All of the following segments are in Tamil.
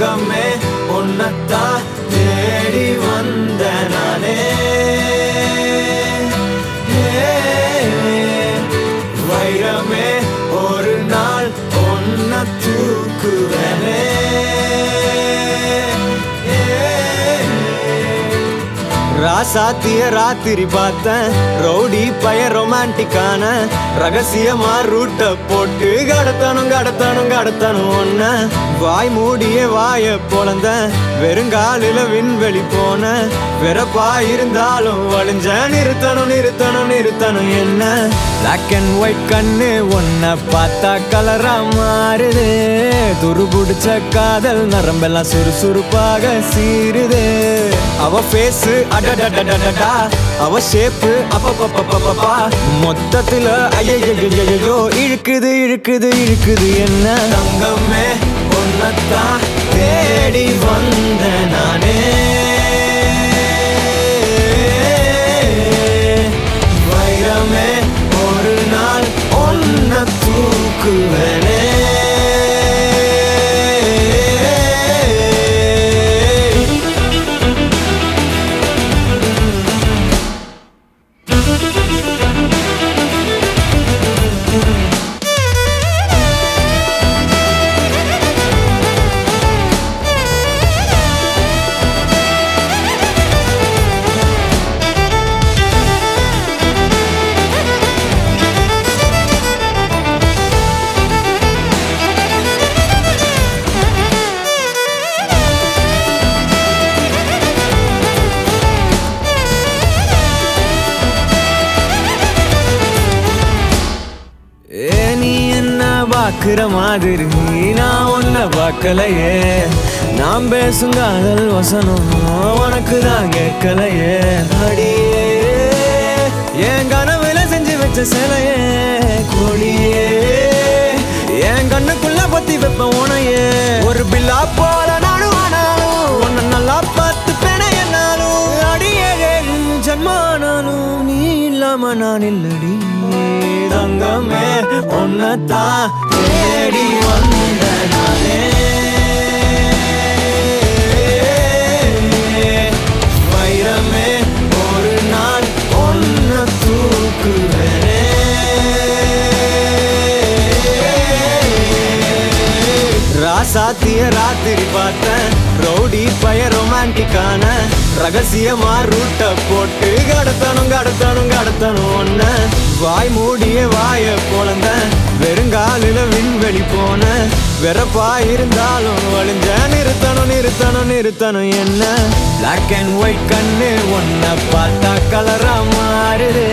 தங்கமே உன்னத்தா தேடி வந்த நானே. வைரமே ஒரு நாள் ஒன்ன தூக்குவனே. ராசாத்திய ராத்திரி பார்த்தேன். ரவுடி பய ரொமான்டிக்கான ரகசியமா ரூட்ட போட்டு கடத்தணும் கடத்தணும் கடத்தணும் ஒன்ன வாய் மூடிய வாய பொழந்த வெறுங்காலில விண்வெளி போன வெறப்பா இருந்தாலும் வழிஞ்ச நிறுத்தணும் நிறுத்தணும் நிறுத்தணும் என்ன. பிளாக் அண்ட் ஒயிட் கண்ணு ஒன்ன பார்த்தா கலரா மாறுது. துரு பிடிச்ச காதல் நரம்பெல்லாம் சுறுசுறுப்பாக சீருது அவ ஃபேஸ் அடடடடடடா அவ ஷேப் அப்பப்பப்பப்பப்பா மொத்தத்துல ஐயோ இழுக்குது இழுக்குது இழுக்குது என்ன? தங்கமே ஒன்னத்தான் தேடி வந்த நானே. வைரமே ஒரு நாள் ஒன்ன தூக்குவனே. பாக்குற மாதிரி நான் உன்ன பார்க்கலையே. நாம் பேசும் காதல் வசனம் உனக்கு தான் கேட்கலையே. அடியே என் கனவுல செஞ்சு வச்ச சிலையே. கோழியே என் கண்ணுக்குள்ள பத்தி வைப்ப உனையே. ஒரு பில்லா போ இல்லாம நான் இல்லடி. தங்கமே உன்னத்தான் தேடி வந்த நானே வைரமே ஒரு நாள் ஒன்ன தூக்குவேனே. ராசாத்திய ராத்திரி பார்த்தேன். ரவுடி பய ரொமான்டிக்கான ரகசியமா ரூட்ட போட்டு வாய் மூடிய வாய பொழந்த வெறுங்காலில விண்வெளி போன வெறப்பா இருந்தாலும் வழிஞ்ச நிறுத்தணும் நிறுத்தணும் நிறுத்தணும் என்ன? பிளாக் அண்ட் ஒயிட் கண்ணு ஒன்ன பார்த்தா கலரா மாறுது.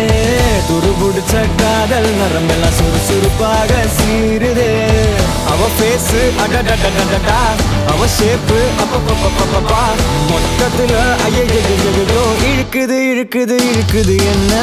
துருபிடிச்ச காதல் நரம்பெல்லாம் சுறுசுறுப்பாக சீருது அவ ஃபேஸ் அடடடடடா அவ ஷேப்பு அப்பப்பப்பப்பப்பா. மொத்தத்துல ஐயோ இழுக்குது இழுக்குது இழுக்குது என்ன?